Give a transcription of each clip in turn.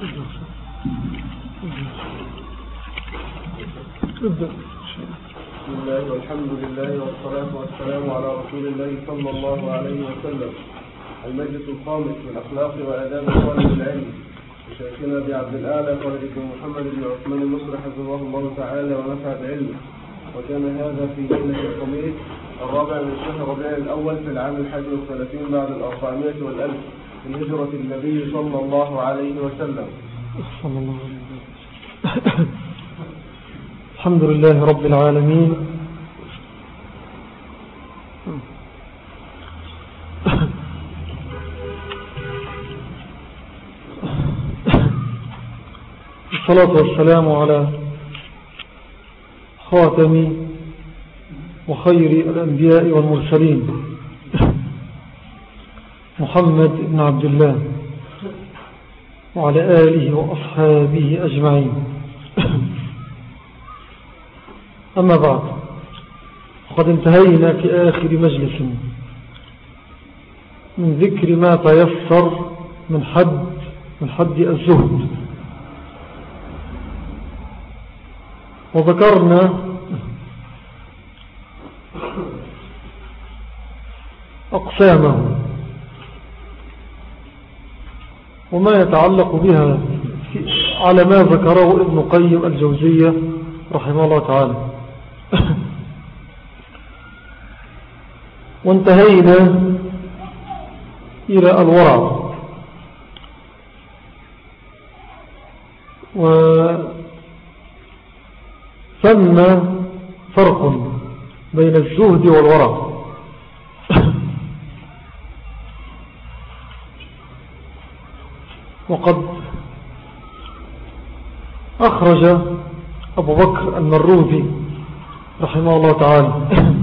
بسم الله والحمد لله والصلاة والسلام على رسول الله صلى الله عليه وسلم المجلس الخامس من أخلاق وآداب طالب العلم لشيخنا أبي عبد الأعلى خالد بن محمد بن عثمان المصري حفظه الله تعالى ونفع بعلمه وكان هذا في ليلة الخميس الرابع من شهر ربيع الأول في العام الحادي والثلاثين بعد الأربعمائة والألف من هجرة النبي صلى الله عليه وسلم صلى الله عليه وسلم. الحمد لله رب العالمين. الصلاة والسلام على خاتم وخير الأنبياء والمرسلين. محمد بن عبد الله وعلى آله وأصحابه أجمعين. أما بعد قد انتهينا في آخر مجلس. من ذكر ما تيسر من حد من حد الزهد. وذكرنا أقسامه. وما يتعلق بها على ما ذكره ابن قيم الجوزية رحمه الله تعالى. وانتهينا إلى الورع. ثم فرق بين الزهد والورع. وقد أخرج أبو بكر المروذي رحمه الله تعالى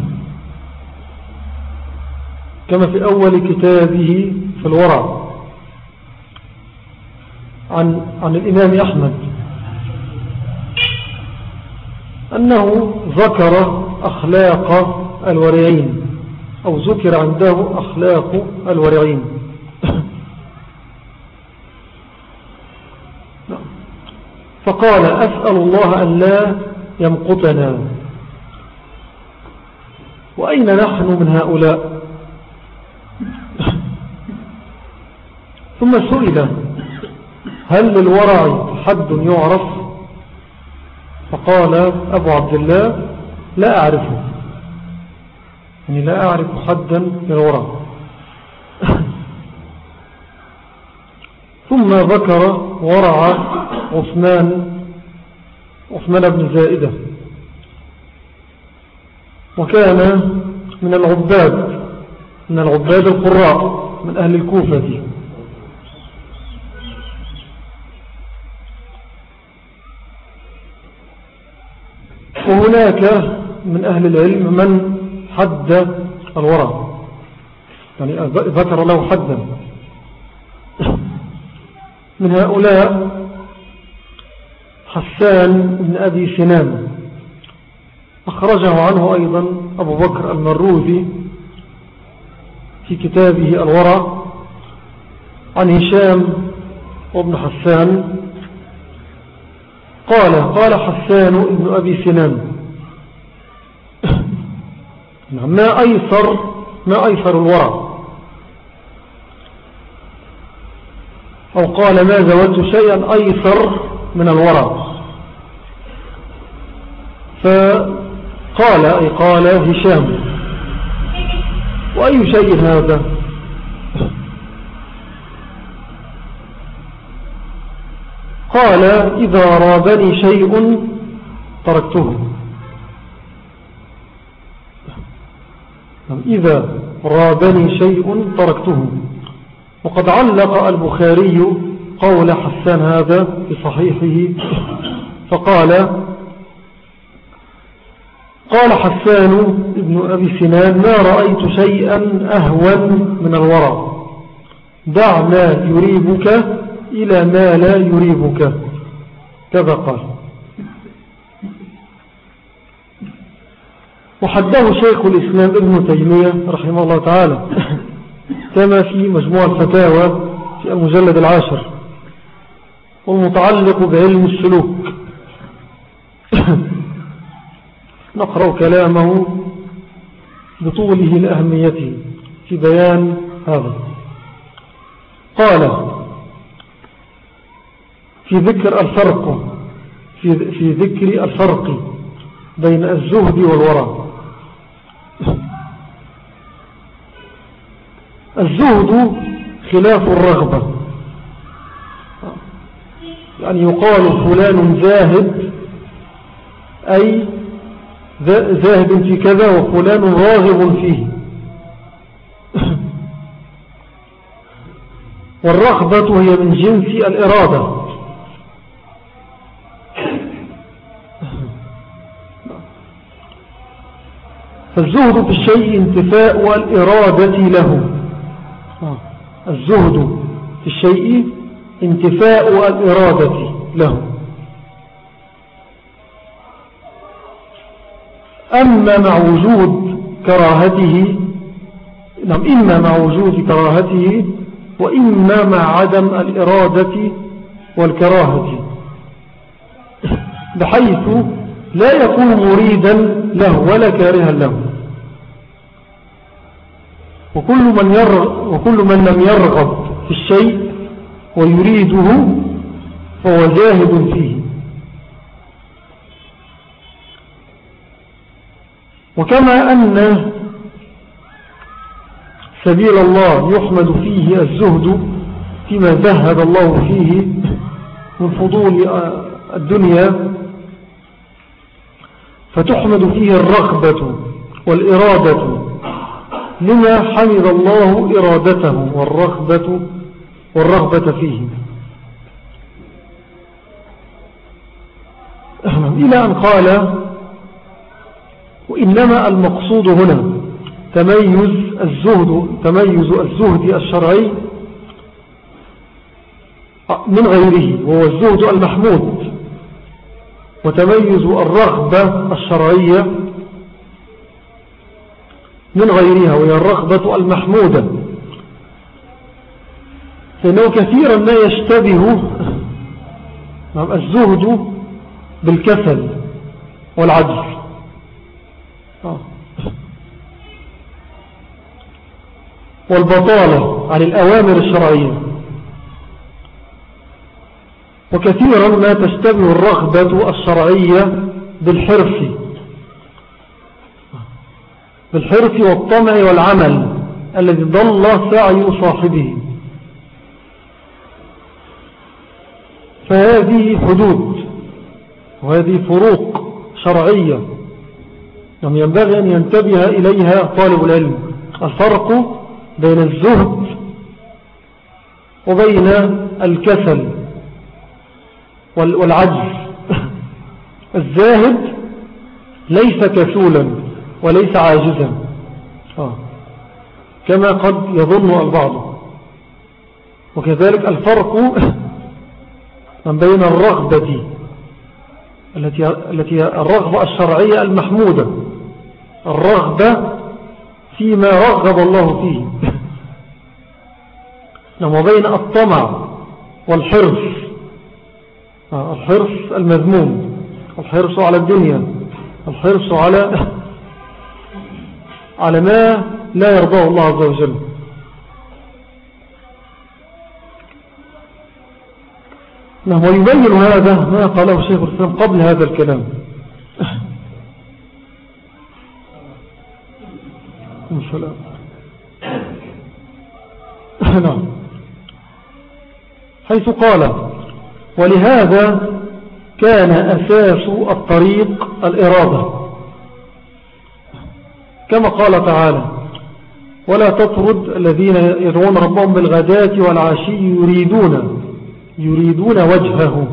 كما في أول كتابه في الورع عن, عن الإمام أحمد أنه ذكر أخلاق الورعين أو ذكر عنده أخلاق الورعين. فقال أسأل الله أن لا يمقتنا. وأين نحن من هؤلاء؟ ثم سئل هل للورع حد يعرف؟ فقال أبو عبد الله لا أعرفه. يعني لا أعرف حدا للورع ثم ذكر ورع عثمان عثمان بن زائدة. وكان من العباد من العباد القراء من أهل الكوفة. وهناك من أهل العلم من حد الورع. يعني ذكر له حدا. من هؤلاء حسان بن أبي سنان. أخرجه عنه أيضا أبو بكر المروذي في كتابه الورع عن هشام وابن حسان. قال قال حسان ابن أبي سنان ما أيسر ما أيسر الورع أو قال ما زودت شيئا أيسر من الورع فقال أي قال هشام وأي شيء هذا؟ قال إذا رابني شيء تركته. إذا رابني شيء تركته. وقد علق البخاري قول حسان هذا في صحيحه فقال قال حسان ابن أبي سنان ما رأيت شيئا أهون من الورع دع ما يريبك إلى ما لا يريبك. كذا قال. وحده شيخ الإسلام ابن تيمية رحمه الله تعالى. كما في مجموع الفتاوى في المجلد العاشر والمتعلق بعلم السلوك. نقرأ كلامه بطوله لأهميته في بيان هذا. قال في ذكر الفرق في, في ذكر الفرق بين الزهد والورع الزهد خلاف الرغبة. يعني يقال فلان زاهد أي زاهد في كذا وفلان راغب فيه. والرغبة هي من جنس الإرادة. فالزهد في الشيء انتفاء الإرادة له. الزهد في الشيء انتفاء الإرادة له. أما مع وجود كراهته نعم إما مع وجود كراهته وإما مع عدم الإرادة والكراهة. بحيث لا يكون مريدا له ولا كارها له. وكل من, يرغب وكل من لم يرغب في الشيء ويريده فهو زاهد فيه. وكما أن سبيل الله يحمد فيه الزهد فيما زهد الله فيه من فضول الدنيا فتحمد فيه الرغبة والإرادة لما حمد الله إرادته والرغبة والرغبة فيه. إلى أن قال وإنما المقصود هنا تميز الزهد تميز الزهد الشرعي من غيره وهو الزهد المحمود وتميز الرغبة الشرعية من غيرها وهي الرغبة المحمودة. فإنه كثيرا ما يشتبه الزهد بالكسل والعجز. آه. والبطالة عن الأوامر الشرعية. وكثيرا ما تشتبه الرغبة الشرعية بالحرص. بالحرص والطمع والعمل الذي ضل سعي صاحبه. فهذه حدود وهذه فروق شرعية يعني ينبغي أن ينتبه إليها طالب العلم. الفرق بين الزهد وبين الكسل والعجز. الزاهد ليس كسولا. وليس عاجزا. آه. كما قد يظن البعض. وكذلك الفرق من بين الرغبة التي التي الرغبة الشرعية المحمودة. الرغبة فيما رغب الله فيه. وبين الطمع والحرص. آه، الحرص المذموم. الحرص على الدنيا. الحرص على على ما لا يرضاه الله عز وجل. نعم ويبين هذا ما قاله الشيخ الإسلام قبل هذا الكلام. نعم. حيث قال ولهذا كان أساس الطريق الإرادة. كما قال تعالى ولا تطرد الذين يدعون ربهم بالغداة والعشي يريدون يريدون وجهه.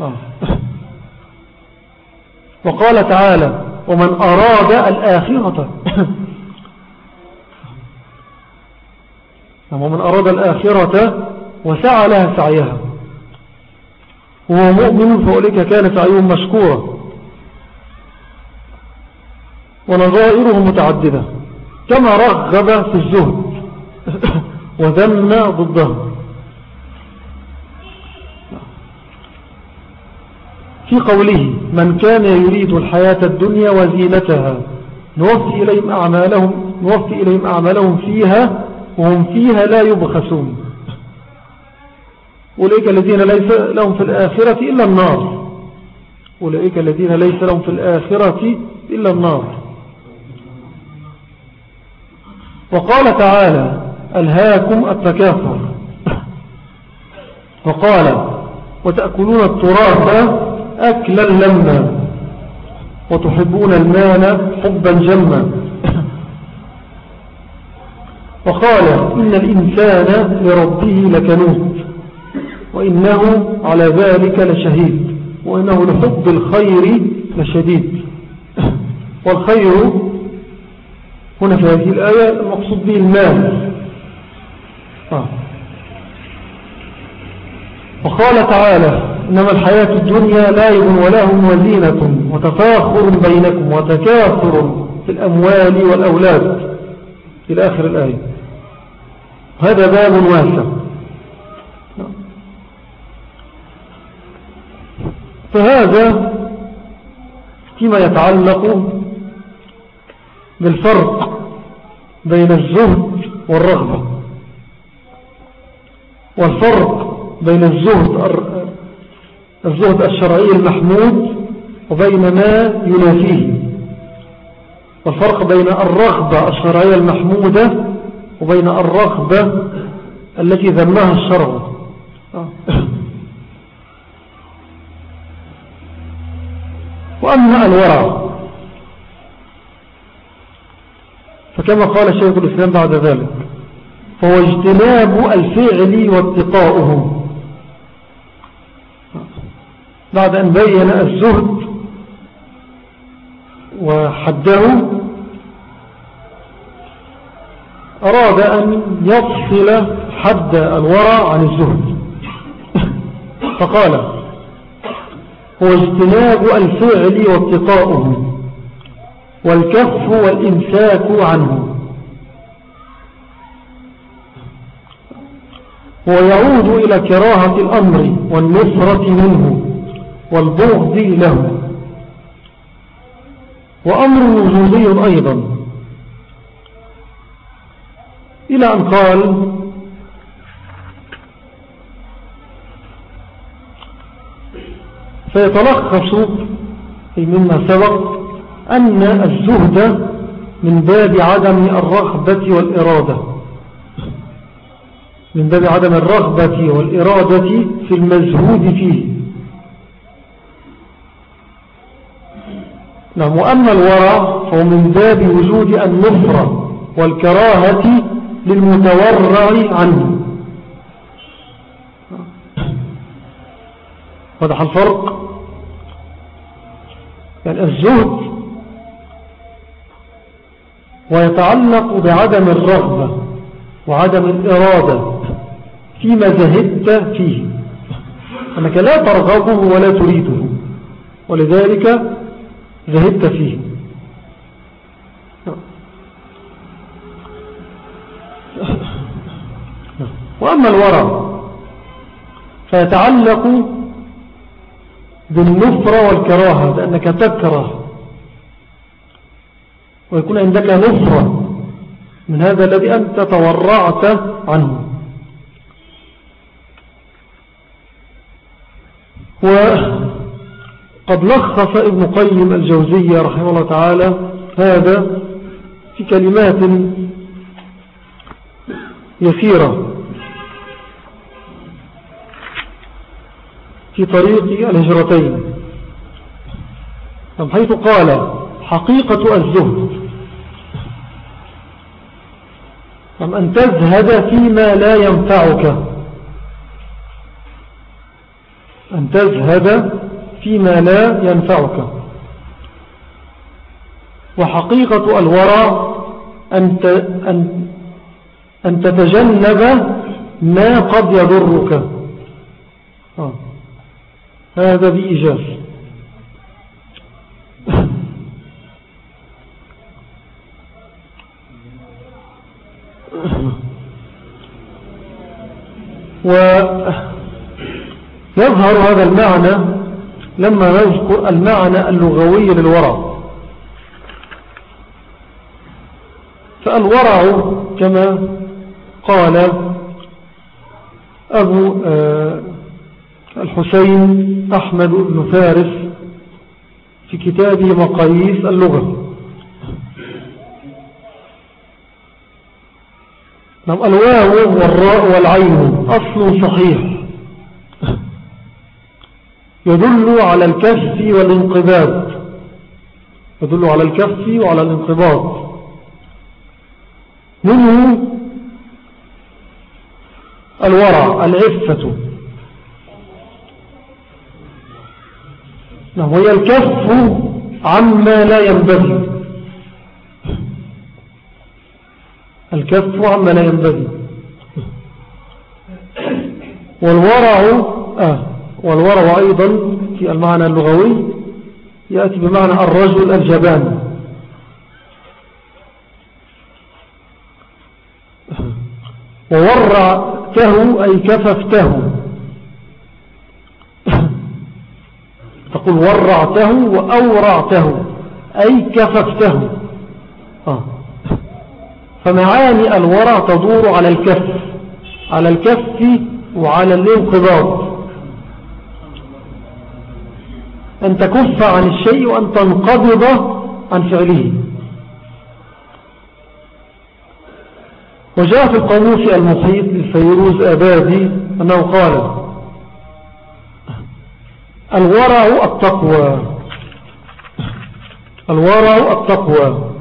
آه. وقال تعالى ومن أراد الآخرة ومن أراد الآخرة وسعى لها سعيها. وهو مؤمن فأولئك كان سعيهم مشكورا. ونظائره متعددة كما رغب في الزهد وذم ضده. في قوله من كان يريد الحياة الدنيا وزينتها نوفي إليهم أعمالهم, نوفي إليهم أعمالهم فيها وهم فيها لا يبخسون. أولئك الذين ليس لهم في الآخرة إلا النار. أولئك الذين ليس لهم في الآخرة إلا النار. وقال تعالى ألهاكم التكاثر وقال وتأكلون التراث أكلا لما وتحبون المال حبا جما. وقال إن الإنسان لربه لكنوت وإنه على ذلك لشهيد وإنه لحب الخير لشديد. والخير هنا في هذه الآية المقصود به المال. آه. وقال تعالى إنما الحياة الدنيا لاعب ولهم وزينة وتفاخر بينكم وتكاثر في الأموال والأولاد. إلى آخر الآية. هذا باب واسع. فهذا فيما يتعلق بالفرق بين الزهد والرغبة. والفرق بين الزهد الزهد الشرعي المحمود وبين ما ينافيه. والفرق بين الرغبة الشرعية المحمودة وبين الرغبة التي ذمها الشرع. وأما الورع فكما قال شيخ الإسلام بعد ذلك فهو اجتناب الفعل واتقاؤه بعد أن بين الزهد وحده أراد أن يفصل حد الورع عن الزهد. فقال هو اجتناب الفعل واتقاؤه والكف والإمساك عنه. ويعود إلى كراهة الأمر والنصرة منه والبغض له. وأمر وجودي أيضا. إلى أن قال فيتلخص مما سبق أن الزهد من باب عدم الرغبة والإرادة. من باب عدم الرغبة والإرادة في المزهود فيه. نعم وأما الورع فهو من باب وجود النفرة والكراهة للمتورع عنه. واضح الفرق؟ يعني الزهد ويتعلق بعدم الرغبة وعدم الإرادة فيما زهدت فيه. أنك لا ترغبه ولا تريده ولذلك زهدت فيه. وأما الورع فيتعلق بالنفرة والكراهة لأنك تكره ويكون عندك نفرة من هذا الذي أنت تورعت عنه. وقد لخص ابن قيم الجوزية رحمه الله تعالى هذا في كلمات يسيرة في طريق الهجرتين حيث قال حقيقة الزهد. أن تزهد فيما لا ينفعك؟ أن تزهد فيما لا ينفعك. وحقيقة الورع أن, أن, أن تتجنب ما قد يضرك. آه. هذا بإيجاز. ويظهر هذا المعنى لما نذكر المعنى اللغوي للورع. فالورع كما قال أبو آه، الحسين أحمد بن فارس في كتابه مقاييس اللغة. نعم الواو والراء والعين أصل صحيح. يدل على الكف والانقباض. يدل على الكف وعلى الانقباض. منه الورع العفة. نعم هي الكف عما لا ينبغي. الكف عما لا ينبغي. والورع آه والورع أيضا في المعنى اللغوي يأتي بمعنى الرجل الجبان. وورعته أي كففته. تقول ورعته وأورعته أي كففته. آه. فمعاني الورع تدور على الكف على الكف وعلى الانقباض. أن تكف عن الشيء وأن تنقبض عن فعله. وجاء في القاموس المحيط للفيروز أبادي أنه قال الورع التقوى. الورع التقوى.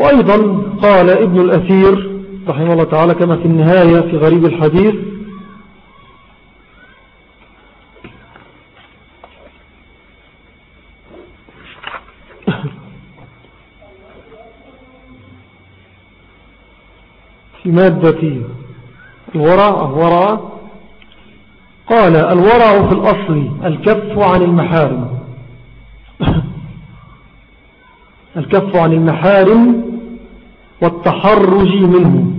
وأيضا قال ابن الأثير رحمه الله تعالى كما في النهاية في غريب الحديث في مادة الورع الورع قال الورع في الأصل الكف عن المحارم. الكف عن المحارم والتحرج منه.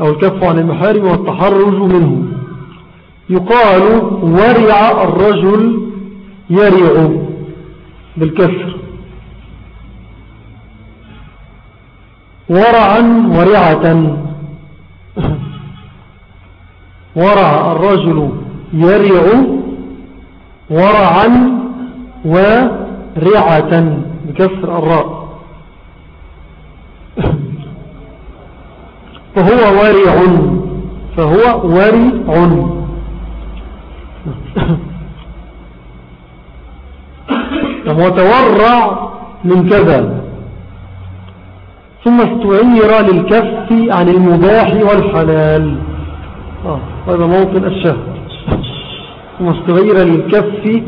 أو الكف عن المحارم والتحرج منه. يقال ورع الرجل يرع بالكسر. ورعا ورعة. ورع الرجل يرع ورعا ورعة. بكسر الراء. فهو ورع فهو ورع وتورع من كذا. ثم استعير للكف عن المباح والحلال. آه هذا موطن الشهد. ثم استغير للكف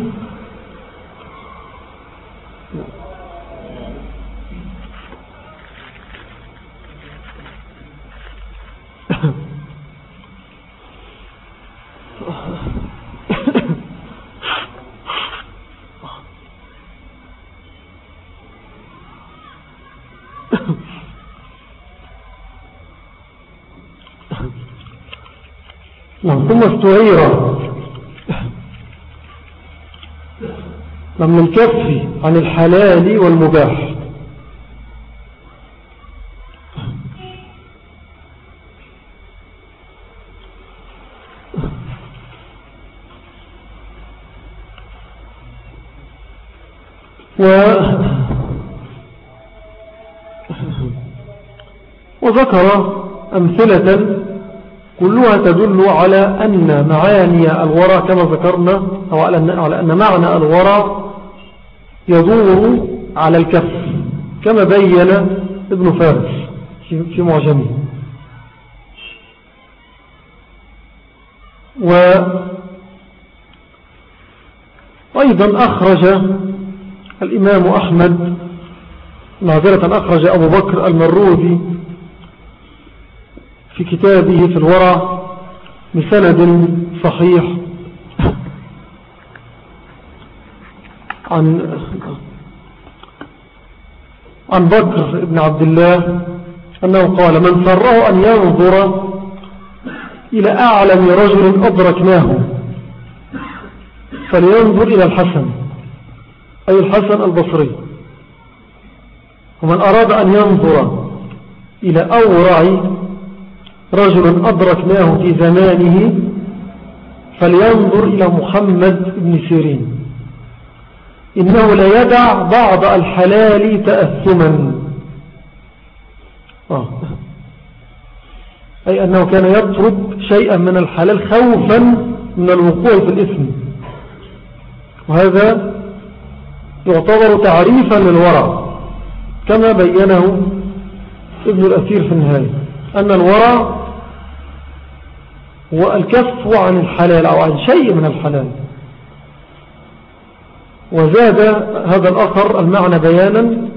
ثم استعير. من الكف عن الحلال والمباح. و وذكر أمثلة كلها تدل على أن معاني الورى كما ذكرنا أو على أن معنى الورى يدور على الكف كما بين ابن فارس في معجمه. وأيضا أخرج الإمام أحمد معذرة أخرج أبو بكر المروذي في كتابه في الورع بسند صحيح. عن عن بكر بن عبد الله أنه قال من سره أن ينظر إلى أعلم رجل أدركناه فلينظر إلى الحسن أي الحسن البصري. ومن أراد أن ينظر إلى أورع رجل أدركناه في زمانه فلينظر إلى محمد بن سيرين. إنه لا يدع بعض الحلال تأثما. آه. أي أنه كان يترك شيئا من الحلال خوفا من الوقوع في الإثم. وهذا يعتبر تعريفا للورع كما بينه ابن الأثير في النهاية. أن الورع هو الكف عن الحلال أو عن شيء من الحلال. وزاد هذا الأخر المعنى بيانا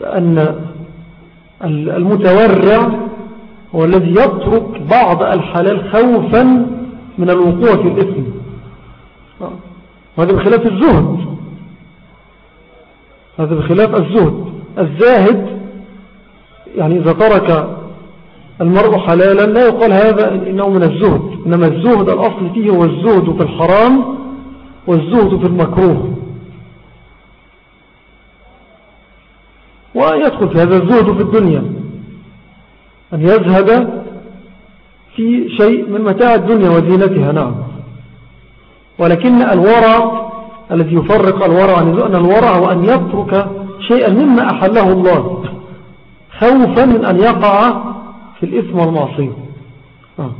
بأن المتورع هو الذي يترك بعض الحلال خوفا من الوقوع في الإثم. وهذا بخلاف الزهد. هذا بخلاف الزهد. الزاهد يعني إذا ترك المرء حلالا لا يقال هذا إنه من الزهد إنما الزهد الأصل فيه هو الزهد في الحرام والزهد في المكروه. ويدخل في هذا الزهد في الدنيا. أن يزهد في شيء من متاع الدنيا وزينتها نعم. ولكن الورع الذي يفرق الورع عن أن الورع هو أن يترك شيئا مما أحله الله. خوفا من أن يقع في الإثم والمعصية آه.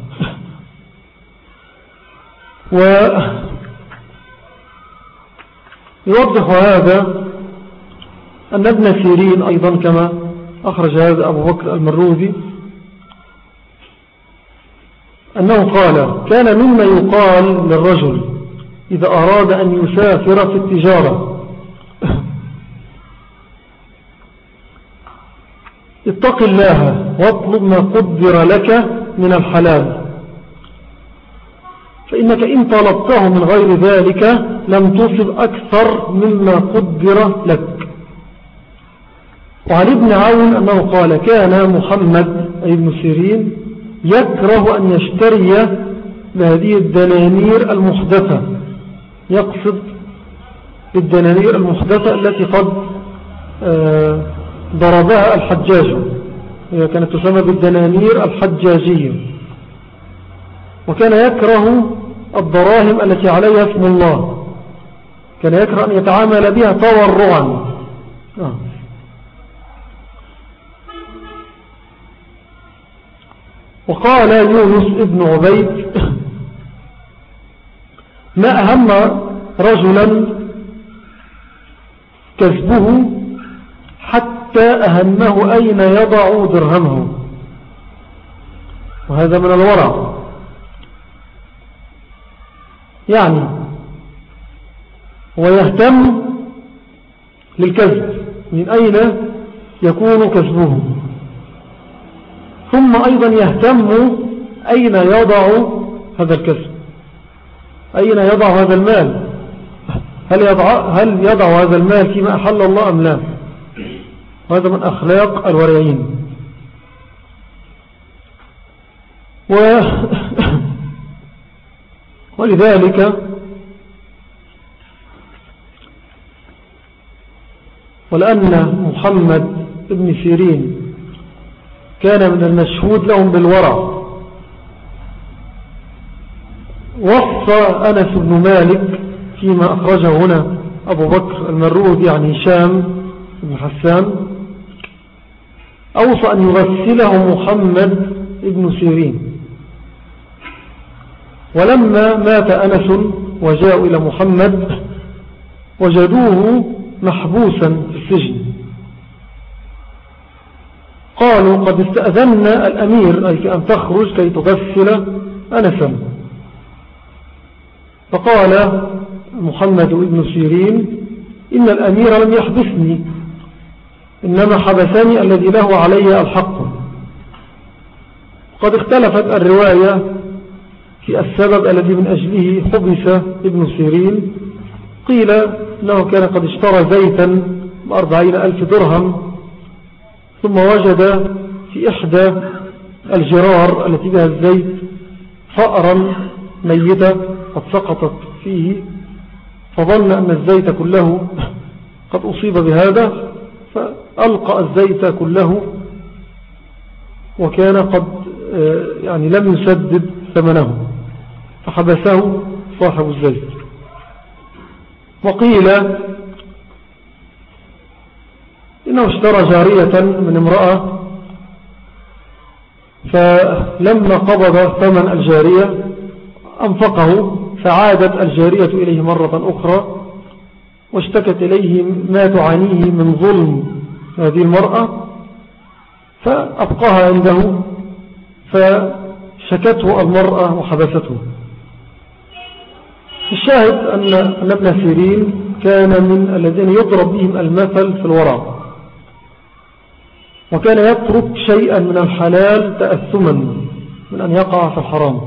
ويوضح هذا أن ابن سيرين أيضا كما أخرج هذا أبو بكر المروذي أنه قال كان مما يقال للرجل إذا أراد أن يسافر في التجارة اتق الله واطلب ما قدر لك من الحلال. فإنك إن طلبته من غير ذلك لم تصب أكثر مما قدر لك. وعن ابن عون أنه قال كان محمد أي ابن سيرين يكره أن يشتري بهذه الدنانير المحدثة. يقصد بالدنانير المحدثة التي قد آه، ضربها الحجاج. هي كانت تسمى بالدنانير الحجاجية. وكان يكره الدراهم التي عليها اسم الله. كان يكره أن يتعامل بها تورعا. آه. وقال يونس ابن عبيد ما أهم رجلا كذبه حتى أهمه أين يضع درهمه. وهذا من الورع. يعني ويهتم للكذب. من أين يكون كذبه؟ ثم أيضا يهتم أين يضع هذا الكسب أين يضع هذا المال؟ هل يضع, هل يضع هذا المال فيما أحل الله أم لا؟ وهذا من أخلاق الورعين. و ولذلك ولأن محمد ابن سيرين كان من المشهود لهم بالورع. وصى أنس بن مالك فيما أخرجه هنا أبو بكر المرود يعني شام بن حسان أوصى أن يغسله محمد بن سيرين. ولما مات أنس وجاءوا إلى محمد وجدوه محبوسا في السجن. قالوا قد استأذنا الأمير أي كأن تخرج كي تغسل أنسا. فقال محمد بن سيرين إن الأمير لم يحبسني. إنما حبسني الذي له علي الحق. قد اختلفت الرواية في السبب الذي من أجله حبس ابن سيرين. قيل له كان قد اشترى زيتا بأربعين ألف درهم ثم وجد في إحدى الجرار التي بها الزيت فأرا ميتة قد سقطت فيه فظن أن الزيت كله قد أصيب بهذا. فألقى الزيت كله وكان قد آه، يعني لم يسدد ثمنه فحبسه صاحب الزيت. وقيل إنه اشترى جارية من امرأة فلما قبض ثمن الجارية أنفقه فعادت الجارية إليه مرة أخرى واشتكت إليه ما تعانيه من ظلم هذه المرأة فأبقاها عنده فشكته المرأة وحبسته. الشاهد أن ابن سيرين كان من الذين يضرب بهم المثل في الورع وكان يترك شيئا من الحلال تأثما من أن يقع في الحرام.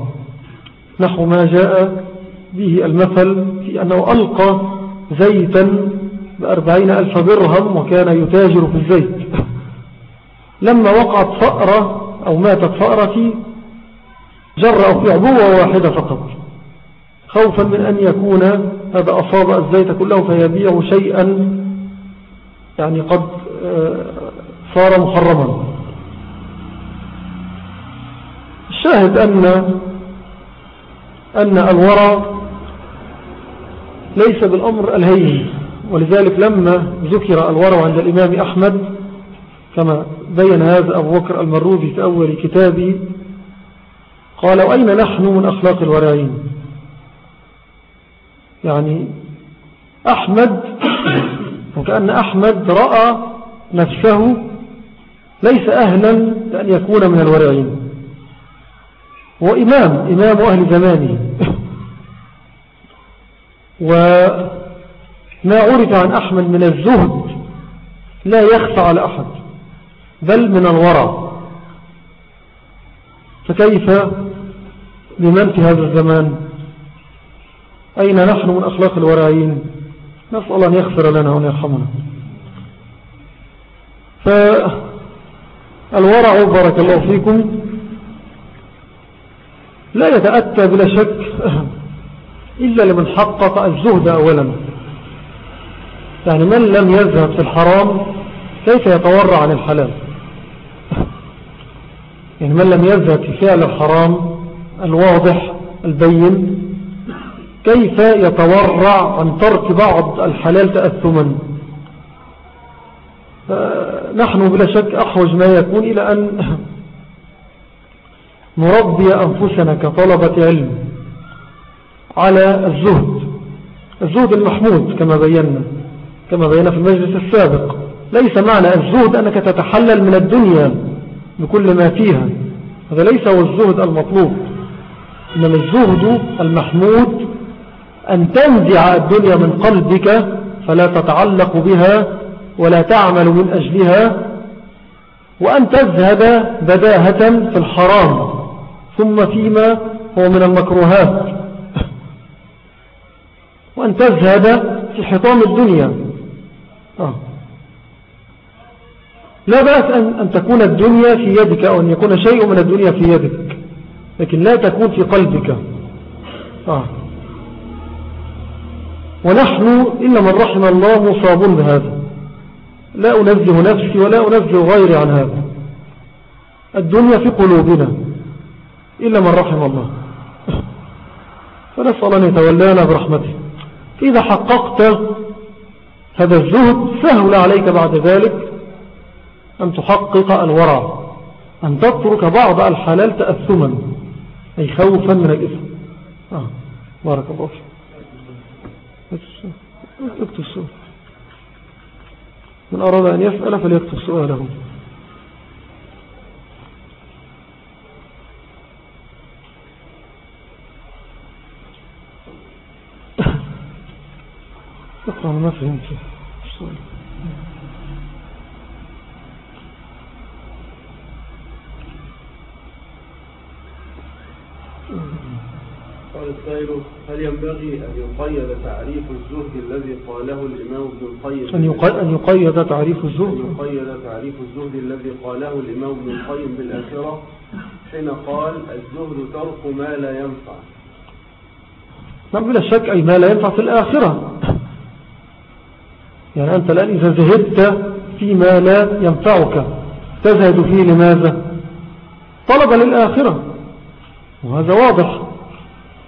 نحو ما جاء به المثل في أنه ألقى زيتا بأربعين ألف درهم وكان يتاجر في الزيت. لما وقعت فأرة أو ماتت فأرة جرأوا في عبوة واحدة فقط. خوفا من أن يكون هذا أصاب الزيت كله فيبيع شيئا يعني قد آه، صار محرما الشاهد أن أن الورى ليس بالأمر الهين ولذلك لما ذكر الورى عند الإمام أحمد كما بين هذا أبو بكر المروذي في أول كتابه قال وأين نحن من أخلاق الورعين؟ يعني أحمد وكأن أحمد رأى نفسه ليس أهلا لأن يكون من الورعين. هو إمام إمام أهل زمانه. وما عرف عن أحمد من الزهد لا يخفى على أحد بل من الورع فكيف بمن في هذا الزمان؟ أين نحن من أخلاق الورعين نسأل أن يغفر لنا وأن يرحمنا. فالورع بارك الله فيكم لا يتأتى بلا شك إلا لمن حقق الزهد أولا. يعني من لم يذهب في الحرام كيف يتورع عن الحلال؟ يعني من لم يذهب في فعل الحرام الواضح البين كيف يتورع عن ترك بعض الحلال تأثما؟ نحن بلا شك أحوج ما يكون إلى أن نربي أنفسنا كطلبة علم. على الزهد. الزهد المحمود كما بينا كما بينا في المجلس السابق. ليس معنى الزهد أنك تتحلل من الدنيا بكل ما فيها. هذا ليس هو الزهد المطلوب. إنما الزهد المحمود أن تنزع الدنيا من قلبك فلا تتعلق بها ولا تعمل من أجلها وأن تذهب بداهة في الحرام. ثم فيما هو من المكروهات. وأن تذهب في حطام الدنيا. آه. لا بأس أن, أن تكون الدنيا في يدك أو أن يكون شيء من الدنيا في يدك لكن لا تكون في قلبك. آه. ونحن إلا من رحم الله مصابون بهذا. لا أنزه نفسي ولا أنزه غيري عن هذا. الدنيا في قلوبنا إلا من رحم الله. فنسأل أن يتولانا برحمته. إذا حققت هذا الزهد سهل عليك بعد ذلك أن تحقق الورع أن تترك بعض الحلال تأثما أي خوفا من الإثم. آه. بارك الله فيك. اكتب السؤال. من أراد أن يسأل فليكتب سؤاله. اقرأ ما فهمت. قال السائل هل ينبغي أن يقيد تعريف الزهد الذي قاله الإمام ابن القيم؟ أن يقيد, أن يقيد تعريف الزهد؟ أن يقيد تعريف الزهد الذي قاله الإمام ابن القيم بالآخرة حين قال الزهد ترك ما لا ينفع. نعم بلا شك أي ما لا ينفع في الآخرة. يعني أنت الآن إذا زهدت فيما لا ينفعك تزهد فيه لماذا؟ طلب للآخرة. وهذا واضح.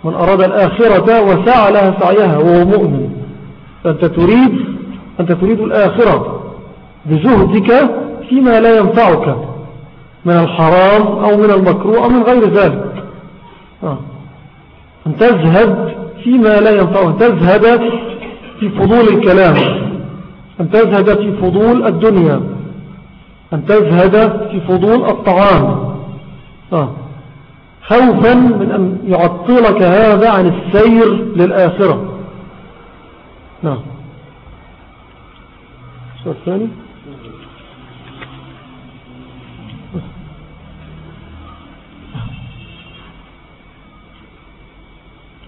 من أراد الآخرة وسعى لها سعيها وهو مؤمن. فأنت تريد أنت تريد الآخرة بزهدك فيما لا ينفعك من الحرام أو من المكروه أو من غير ذلك. آه. أن تزهد فيما لا ينفعك تزهد في فضول الكلام. أن تزهد في فضول الدنيا أن تزهد في فضول الطعام. آه. خوفا من أن يعطلك هذا عن السير للآخرة. نعم. السؤال الثاني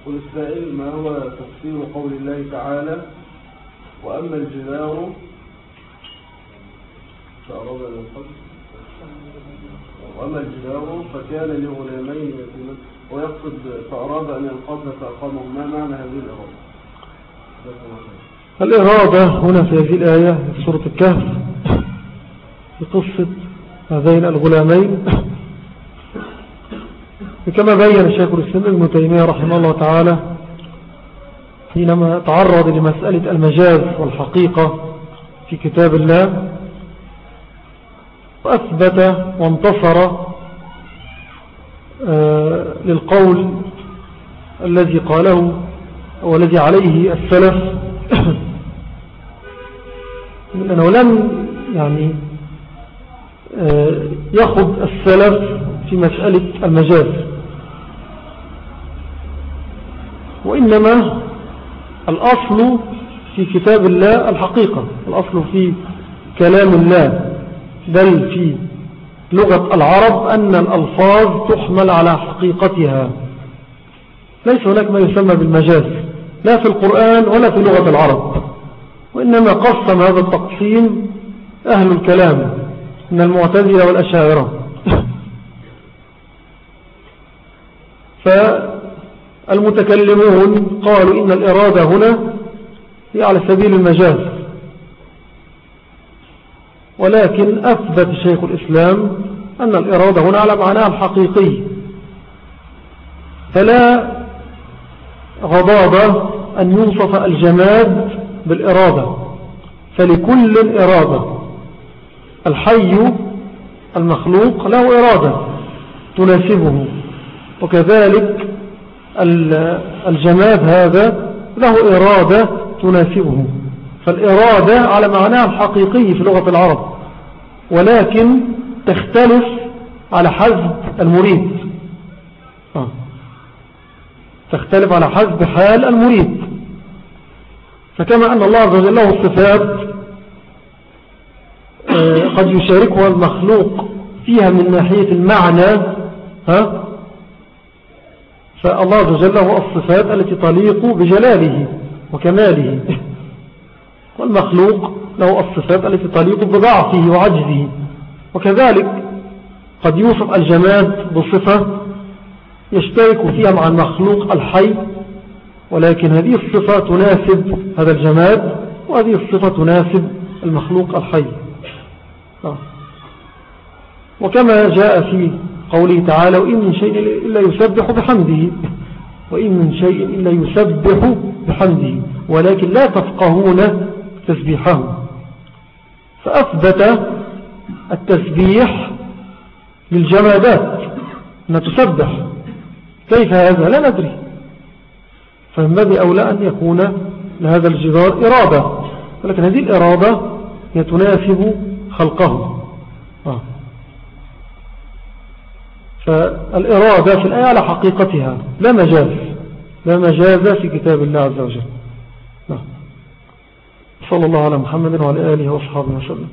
والسائل ما هو تفسير قول الله تعالى؟ وأما الجدار فأراد ينقض وأما الجدار فكان لغلامين يتيمين ويقصد فأراد أن ينقض فأقامه ما معنى هذه الإرادة؟ الإرادة هنا في هذه الآية في سورة الكهف في قصة هذين الغلامين. كما بين الشيخ الإسلام ابن تيمية رحمه الله تعالى حينما تعرض لمسألة المجاز والحقيقة في كتاب الله وأثبت وانتصر آه، للقول الذي قاله والذي عليه السلف. لأنه لم يعني آه، يخض السلف في مسألة المجاز. وإنما الأصل في كتاب الله الحقيقة الأصل في كلام الله. بل في لغة العرب أن الألفاظ تحمل على حقيقتها. ليس هناك ما يسمى بالمجاز لا في القرآن ولا في لغة العرب وإنما قسم هذا التقسيم أهل الكلام من المعتزلة والأشاعرة. فالمتكلمون قالوا إن الإرادة هنا هي على سبيل المجاز. ولكن أثبت شيخ الإسلام أن الإرادة هنا على معناها الحقيقي. فلا غضاضة أن يوصف الجماد بالإرادة. فلكل إرادة الحي المخلوق له إرادة تناسبه. وكذلك الجماد هذا له إرادة تناسبه. فالإرادة على معناها الحقيقي في لغة العرب ولكن تختلف على حسب المريد. آه. تختلف على حسب حال المريد. فكما أن الله عز وجل له الصفات آه، قد يشاركها المخلوق فيها من ناحية المعنى ها؟ فالله عز وجل له الصفات التي تليق بجلاله وكماله. والمخلوق له الصفات التي تليق بضعفه وعجزه. وكذلك قد يوصف الجماد بصفة يشترك فيها مع المخلوق الحي ولكن هذه الصفة تناسب هذا الجماد وهذه الصفة تناسب المخلوق الحي. آه. وكما جاء في قوله تعالى وإن من شيء إلا يسبح بحمده. وإن من شيء إلا يسبح بحمده. ولكن لا تفقهون تسبيحه. فأثبت التسبيح للجمادات. أنها تسبح. كيف هذا؟ لا ندري. فينبغي أولى أن يكون لهذا الجدار إرادة. ولكن هذه الإرادة هي تناسب خلقه. آه. فالإرادة في الآية على حقيقتها. لا مجاز. لا مجاز في كتاب الله عز وجل. نعم. صلى الله على محمد وعلى آله وصحابه وسلم.